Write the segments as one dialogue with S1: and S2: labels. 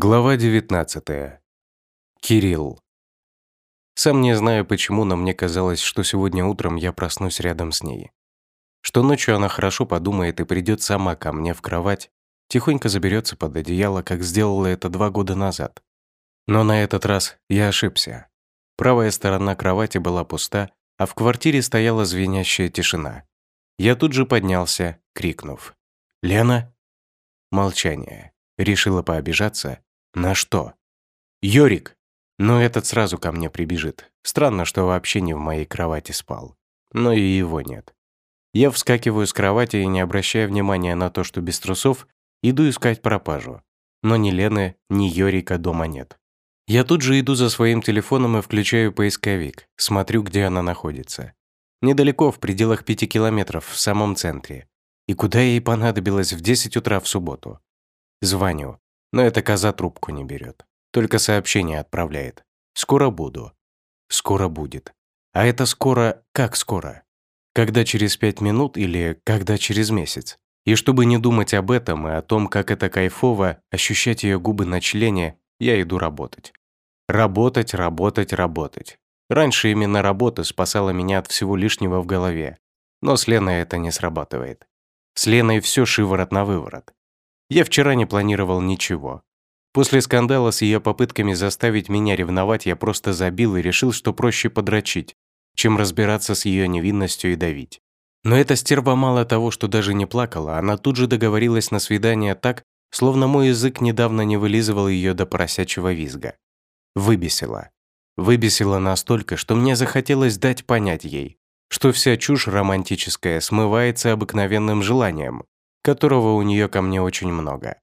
S1: Глава 19. Кирилл. Сам не знаю почему, но мне казалось, что сегодня утром я проснусь рядом с ней. Что ночью она хорошо подумает и придет сама ко мне в кровать, тихонько заберется под одеяло, как сделала это два года назад. Но на этот раз я ошибся. Правая сторона кровати была пуста, а в квартире стояла звенящая тишина. Я тут же поднялся, крикнув. «Лена?» Молчание. Решила пообижаться. На что? Йорик! Но этот сразу ко мне прибежит. Странно, что вообще не в моей кровати спал. Но и его нет. Я вскакиваю с кровати и, не обращая внимания на то, что без трусов, иду искать пропажу. Но ни Лены, ни Йорика дома нет. Я тут же иду за своим телефоном и включаю поисковик, смотрю, где она находится. Недалеко, в пределах пяти километров, в самом центре. И куда ей понадобилось в 10 утра в субботу? Звоню, но эта коза трубку не берет. Только сообщение отправляет. «Скоро буду». «Скоро будет». А это скоро как скоро? Когда через пять минут или когда через месяц? И чтобы не думать об этом и о том, как это кайфово, ощущать ее губы на члене, я иду работать. Работать, работать, работать. Раньше именно работа спасала меня от всего лишнего в голове. Но с Леной это не срабатывает. С Леной все шиворот на выворот. Я вчера не планировал ничего. После скандала с ее попытками заставить меня ревновать, я просто забил и решил, что проще подрочить, чем разбираться с ее невинностью и давить. Но эта стерва мало того, что даже не плакала, она тут же договорилась на свидание так, словно мой язык недавно не вылизывал ее до поросячьего визга. Выбесила. Выбесила настолько, что мне захотелось дать понять ей, что вся чушь романтическая смывается обыкновенным желанием, которого у нее ко мне очень много.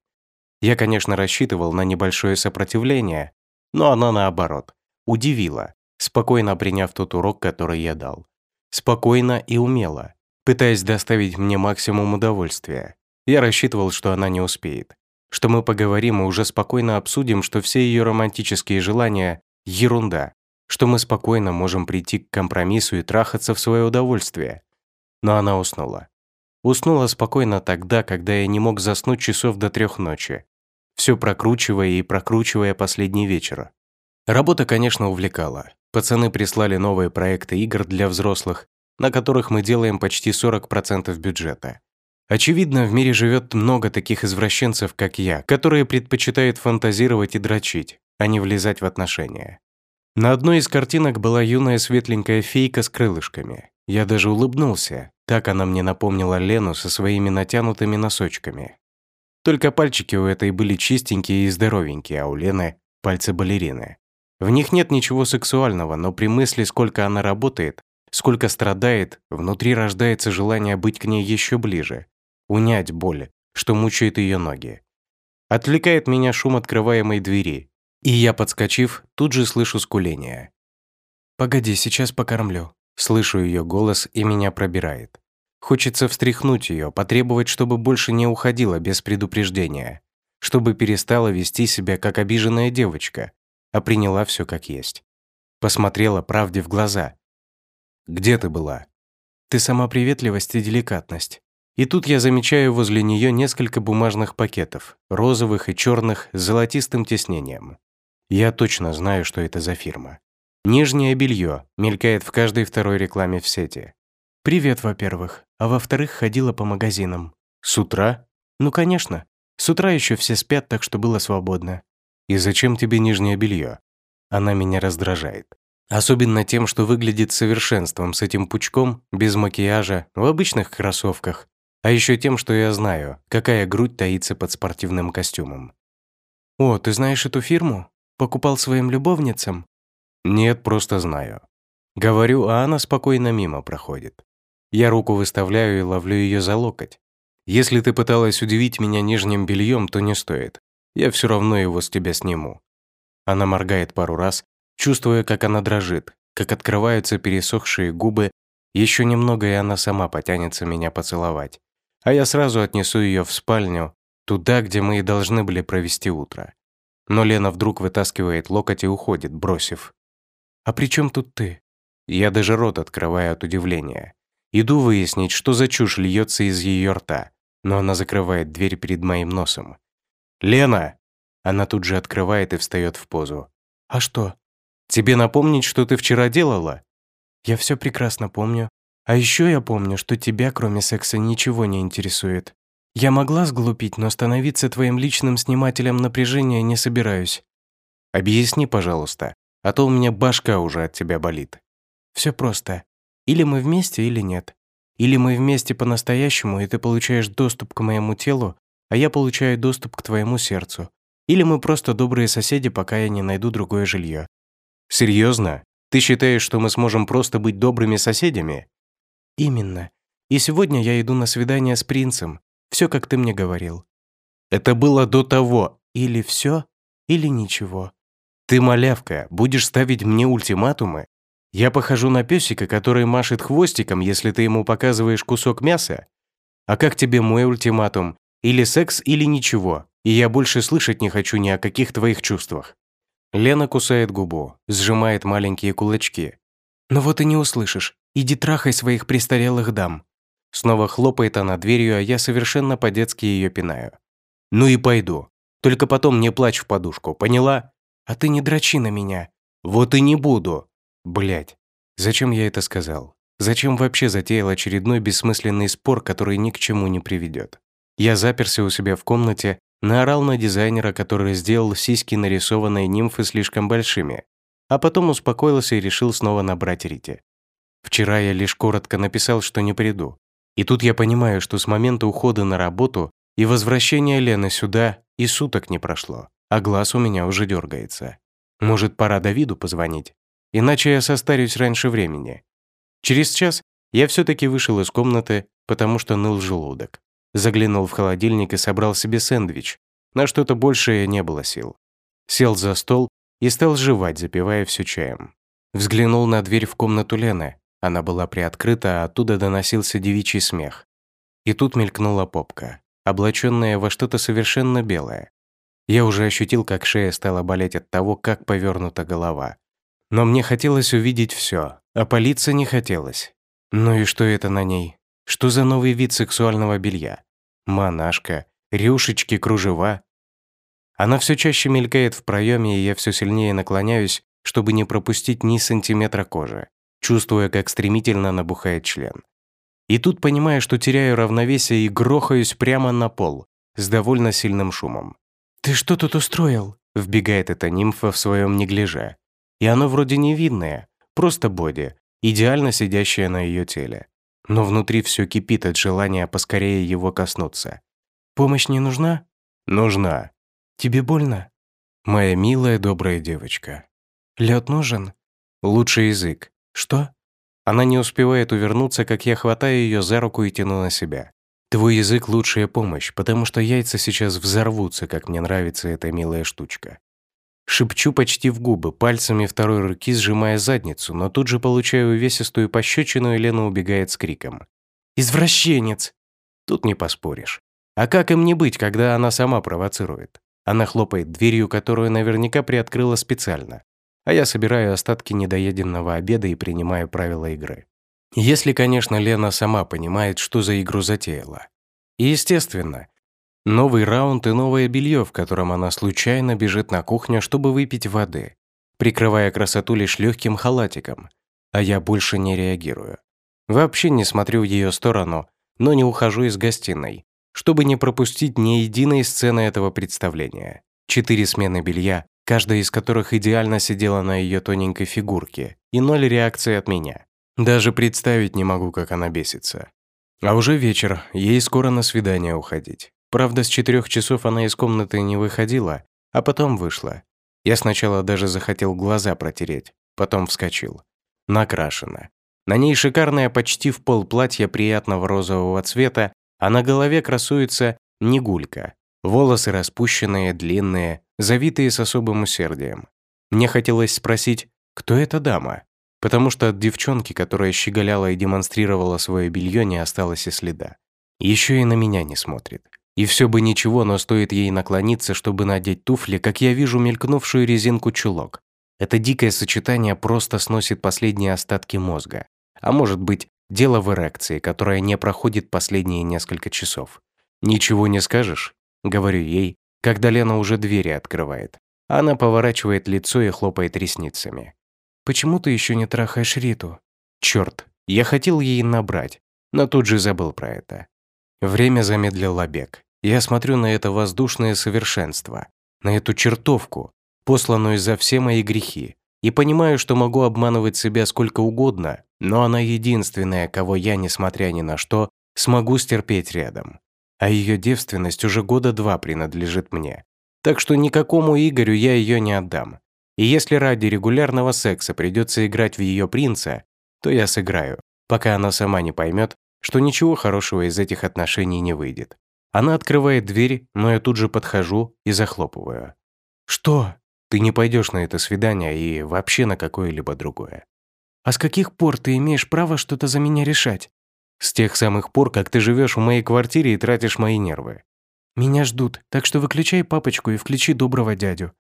S1: Я, конечно, рассчитывал на небольшое сопротивление, но она, наоборот, удивила, спокойно приняв тот урок, который я дал. Спокойно и умело, пытаясь доставить мне максимум удовольствия. Я рассчитывал, что она не успеет, что мы поговорим и уже спокойно обсудим, что все ее романтические желания – ерунда, что мы спокойно можем прийти к компромиссу и трахаться в свое удовольствие. Но она уснула. Уснула спокойно тогда, когда я не мог заснуть часов до трех ночи, все прокручивая и прокручивая последний вечер. Работа, конечно, увлекала. Пацаны прислали новые проекты игр для взрослых, на которых мы делаем почти 40% бюджета. Очевидно, в мире живет много таких извращенцев, как я, которые предпочитают фантазировать и дрочить, а не влезать в отношения. На одной из картинок была юная светленькая фейка с крылышками. Я даже улыбнулся, так она мне напомнила Лену со своими натянутыми носочками. Только пальчики у этой были чистенькие и здоровенькие, а у Лены – пальцы балерины. В них нет ничего сексуального, но при мысли, сколько она работает, сколько страдает, внутри рождается желание быть к ней еще ближе, унять боль, что мучает ее ноги. Отвлекает меня шум открываемой двери, и я, подскочив, тут же слышу скуление. «Погоди, сейчас покормлю». Слышу ее голос, и меня пробирает. Хочется встряхнуть ее, потребовать, чтобы больше не уходила без предупреждения, чтобы перестала вести себя как обиженная девочка, а приняла все как есть. Посмотрела правде в глаза. «Где ты была?» «Ты сама приветливость и деликатность». И тут я замечаю возле нее несколько бумажных пакетов, розовых и черных, с золотистым тиснением. Я точно знаю, что это за фирма. Нижнее белье мелькает в каждой второй рекламе в сети. Привет, во-первых. А во-вторых, ходила по магазинам. С утра? Ну, конечно. С утра еще все спят, так что было свободно. И зачем тебе нижнее белье? Она меня раздражает. Особенно тем, что выглядит совершенством с этим пучком, без макияжа, в обычных кроссовках. А еще тем, что я знаю, какая грудь таится под спортивным костюмом. «О, ты знаешь эту фирму? Покупал своим любовницам?» «Нет, просто знаю». Говорю, а она спокойно мимо проходит. Я руку выставляю и ловлю ее за локоть. Если ты пыталась удивить меня нижним бельем, то не стоит. Я все равно его с тебя сниму. Она моргает пару раз, чувствуя, как она дрожит, как открываются пересохшие губы. Еще немного, и она сама потянется меня поцеловать. А я сразу отнесу ее в спальню, туда, где мы и должны были провести утро. Но Лена вдруг вытаскивает локоть и уходит, бросив. «А при чем тут ты?» Я даже рот открываю от удивления. Иду выяснить, что за чушь льется из ее рта, но она закрывает дверь перед моим носом. «Лена!» Она тут же открывает и встает в позу.
S2: «А что?»
S1: «Тебе напомнить, что ты вчера делала?»
S2: «Я все прекрасно помню. А еще я помню, что тебя, кроме секса, ничего не интересует. Я могла сглупить, но становиться твоим личным снимателем напряжения не собираюсь».
S1: «Объясни, пожалуйста, а то у меня башка уже от тебя болит».
S2: Все просто. Или мы вместе, или нет. Или мы вместе по-настоящему, и ты получаешь доступ к моему телу, а я получаю доступ к твоему сердцу. Или мы просто добрые соседи, пока я не найду другое жилье.
S1: Серьезно? Ты считаешь, что мы сможем просто быть добрыми соседями?
S2: Именно. И сегодня я иду на свидание с принцем. Все, как ты мне говорил.
S1: Это было до того.
S2: Или все, или ничего.
S1: Ты, малявка, будешь ставить мне ультиматумы? Я похожу на песика, который машет хвостиком, если ты ему показываешь кусок мяса? А как тебе мой ультиматум? Или секс, или ничего. И я больше слышать не хочу ни о каких твоих чувствах. Лена кусает губу, сжимает маленькие кулачки.
S2: «Ну вот и не услышишь. Иди трахай своих престарелых дам».
S1: Снова хлопает она дверью, а я совершенно по-детски ее пинаю. «Ну и пойду. Только потом не плачь в подушку, поняла?»
S2: «А ты не дрочи на меня».
S1: «Вот и не буду». Блять, зачем я это сказал? Зачем вообще затеял очередной бессмысленный спор, который ни к чему не приведет? Я заперся у себя в комнате, наорал на дизайнера, который сделал сиськи нарисованной нимфы слишком большими, а потом успокоился и решил снова набрать Рите. Вчера я лишь коротко написал, что не приду. И тут я понимаю, что с момента ухода на работу и возвращения Лены сюда и суток не прошло, а глаз у меня уже дергается. Может, пора Давиду позвонить? Иначе я состарюсь раньше времени. Через час я все-таки вышел из комнаты, потому что ныл желудок. Заглянул в холодильник и собрал себе сэндвич. На что-то большее не было сил. Сел за стол и стал жевать, запивая все чаем. Взглянул на дверь в комнату Лены. Она была приоткрыта, а оттуда доносился девичий смех. И тут мелькнула попка, облаченная во что-то совершенно белое. Я уже ощутил, как шея стала болеть от того, как повернута голова. Но мне хотелось увидеть все, а полиция не хотелось. Ну и что это на ней? Что за новый вид сексуального белья? Монашка, рюшечки, кружева. Она все чаще мелькает в проеме, и я все сильнее наклоняюсь, чтобы не пропустить ни сантиметра кожи, чувствуя, как стремительно набухает член. И тут понимаю, что теряю равновесие и грохаюсь прямо на пол с довольно сильным шумом.
S2: «Ты что тут устроил?»
S1: — вбегает эта нимфа в своем неглиже. И оно вроде невинное, просто боди, идеально сидящее на ее теле но внутри все кипит от желания поскорее его коснуться.
S2: «Помощь не нужна?»
S1: «Нужна».
S2: «Тебе больно?»
S1: «Моя милая добрая девочка».
S2: Лед нужен?»
S1: «Лучший язык».
S2: «Что?»
S1: Она не успевает увернуться, как я хватаю ее за руку и тяну на себя. «Твой язык — лучшая помощь, потому что яйца сейчас взорвутся, как мне нравится эта милая штучка». Шепчу почти в губы, пальцами второй руки сжимая задницу, но тут же получаю увесистую пощечину, и Лена убегает с криком.
S2: «Извращенец!»
S1: Тут не поспоришь. А как им не быть, когда она сама провоцирует? Она хлопает дверью, которую наверняка приоткрыла специально. А я собираю остатки недоеденного обеда и принимаю правила игры. Если, конечно, Лена сама понимает, что за игру затеяла. И, естественно, Новый раунд и новое белье, в котором она случайно бежит на кухню, чтобы выпить воды, прикрывая красоту лишь легким халатиком, а я больше не реагирую. Вообще не смотрю в ее сторону, но не ухожу из гостиной, чтобы не пропустить ни единой сцены этого представления. Четыре смены белья, каждая из которых идеально сидела на ее тоненькой фигурке, и ноль реакции от меня. Даже представить не могу, как она бесится. А уже вечер, ей скоро на свидание уходить. Правда, с четырех часов она из комнаты не выходила, а потом вышла. Я сначала даже захотел глаза протереть, потом вскочил. Накрашена. На ней шикарное почти в пол платье приятного розового цвета, а на голове красуется негулька. Волосы распущенные, длинные, завитые с особым усердием. Мне хотелось спросить, кто эта дама? Потому что от девчонки, которая щеголяла и демонстрировала свое белье, не осталось и следа. Еще и на меня не смотрит. И все бы ничего, но стоит ей наклониться, чтобы надеть туфли, как я вижу мелькнувшую резинку чулок. Это дикое сочетание просто сносит последние остатки мозга. А может быть, дело в эрекции, которая не проходит последние несколько часов. «Ничего не скажешь?» — говорю ей, когда Лена уже двери открывает. Она поворачивает лицо и хлопает ресницами.
S2: «Почему ты еще не трахаешь Риту?»
S1: Черт, я хотел ей набрать, но тут же забыл про это. Время замедлило бег. Я смотрю на это воздушное совершенство, на эту чертовку, посланную за все мои грехи, и понимаю, что могу обманывать себя сколько угодно, но она единственная, кого я, несмотря ни на что, смогу стерпеть рядом. А ее девственность уже года два принадлежит мне. Так что никакому Игорю я ее не отдам. И если ради регулярного секса придется играть в ее принца, то я сыграю, пока она сама не поймет, что ничего хорошего из этих отношений не выйдет. Она открывает дверь, но я тут же подхожу и захлопываю.
S2: «Что?»
S1: «Ты не пойдешь на это свидание и вообще на какое-либо другое».
S2: «А с каких пор ты имеешь право что-то за меня решать?»
S1: «С тех самых пор, как ты живешь в моей квартире и тратишь мои нервы».
S2: «Меня ждут, так что выключай папочку и включи доброго дядю.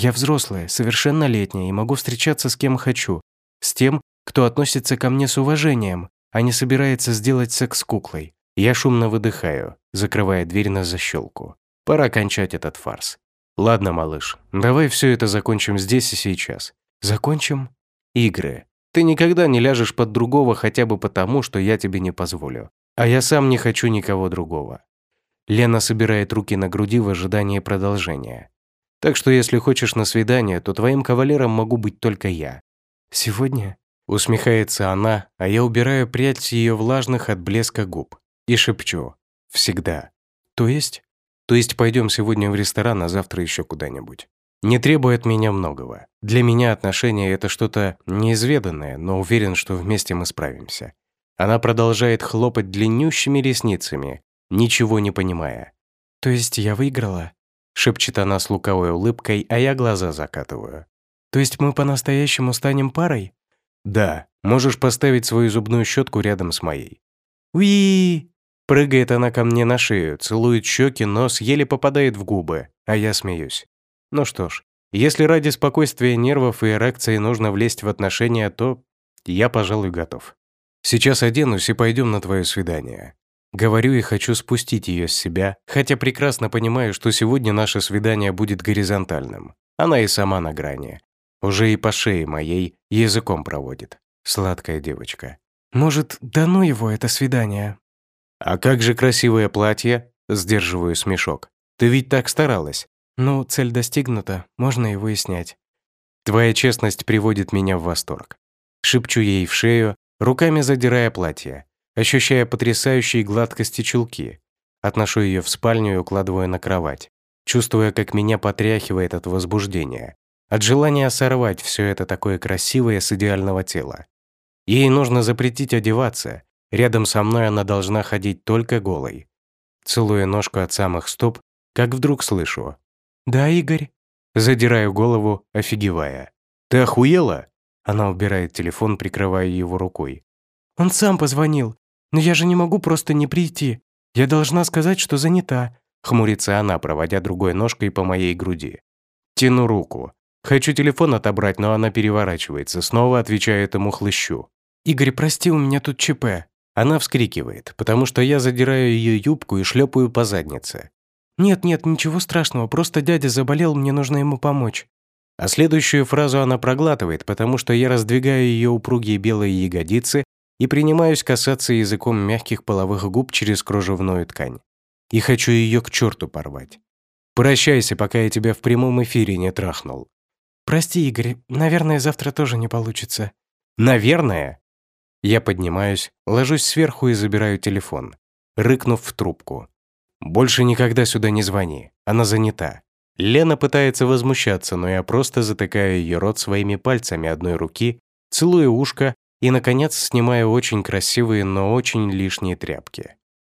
S2: Я взрослая, совершеннолетняя и могу встречаться с кем хочу. С тем, кто относится ко мне с уважением, а не собирается сделать секс куклой.
S1: Я шумно выдыхаю, закрывая дверь на защелку. Пора кончать этот фарс. Ладно, малыш, давай все это закончим здесь и сейчас.
S2: Закончим?
S1: Игры. Ты никогда не ляжешь под другого хотя бы потому, что я тебе не позволю. А я сам не хочу никого другого. Лена собирает руки на груди в ожидании продолжения. Так что если хочешь на свидание, то твоим кавалером могу быть только я.
S2: Сегодня?
S1: Усмехается она, а я убираю прядь ее влажных от блеска губ и шепчу «Всегда».
S2: То есть?
S1: То есть пойдем сегодня в ресторан, а завтра еще куда-нибудь. Не требует меня многого. Для меня отношения — это что-то неизведанное, но уверен, что вместе мы справимся. Она продолжает хлопать длиннющими ресницами, ничего не понимая.
S2: «То есть я выиграла?»
S1: — шепчет она с луковой улыбкой, а я глаза закатываю.
S2: «То есть мы по-настоящему станем парой?»
S1: «Да, можешь поставить свою зубную щетку рядом с моей.
S2: Уи!
S1: Прыгает она ко мне на шею, целует щеки, нос еле попадает в губы, а я смеюсь. Ну что ж, если ради спокойствия нервов и эрекции нужно влезть в отношения, то я, пожалуй, готов. Сейчас оденусь и пойдем на твое свидание. Говорю и хочу спустить ее с себя, хотя прекрасно понимаю, что сегодня наше свидание будет горизонтальным. Она и сама на грани. Уже и по шее моей языком проводит. Сладкая девочка.
S2: Может, да ну его это свидание?
S1: А как же красивое платье? Сдерживаю смешок. Ты ведь так старалась.
S2: Ну, цель достигнута, можно и выяснять.
S1: Твоя честность приводит меня в восторг. Шепчу ей в шею, руками задирая платье, ощущая потрясающие гладкости чулки. Отношу ее в спальню и укладываю на кровать, чувствуя, как меня потряхивает от возбуждения, от желания сорвать все это такое красивое с идеального тела. Ей нужно запретить одеваться. Рядом со мной она должна ходить только голой. Целуя ножку от самых стоп, как вдруг слышу.
S2: «Да, Игорь?»
S1: Задираю голову, офигевая. «Ты охуела?» Она убирает телефон, прикрывая его рукой.
S2: «Он сам позвонил. Но я же не могу просто не прийти. Я должна сказать, что занята»,
S1: хмурится она, проводя другой ножкой по моей груди. Тяну руку. Хочу телефон отобрать, но она переворачивается, снова отвечая этому хлыщу.
S2: «Игорь, прости, у меня тут ЧП».
S1: Она вскрикивает, потому что я задираю ее юбку и шлепаю по заднице.
S2: «Нет-нет, ничего страшного, просто дядя заболел, мне нужно ему помочь».
S1: А следующую фразу она проглатывает, потому что я раздвигаю ее упругие белые ягодицы и принимаюсь касаться языком мягких половых губ через кружевную ткань. И хочу ее к черту порвать. Прощайся, пока я тебя в прямом эфире не трахнул.
S2: «Прости, Игорь, наверное, завтра тоже не получится».
S1: «Наверное?» Я поднимаюсь, ложусь сверху и забираю телефон, рыкнув в трубку. «Больше никогда сюда не звони, она занята». Лена пытается возмущаться, но я просто затыкаю ее рот своими пальцами одной руки, целую ушко и, наконец, снимаю очень красивые, но очень лишние тряпки.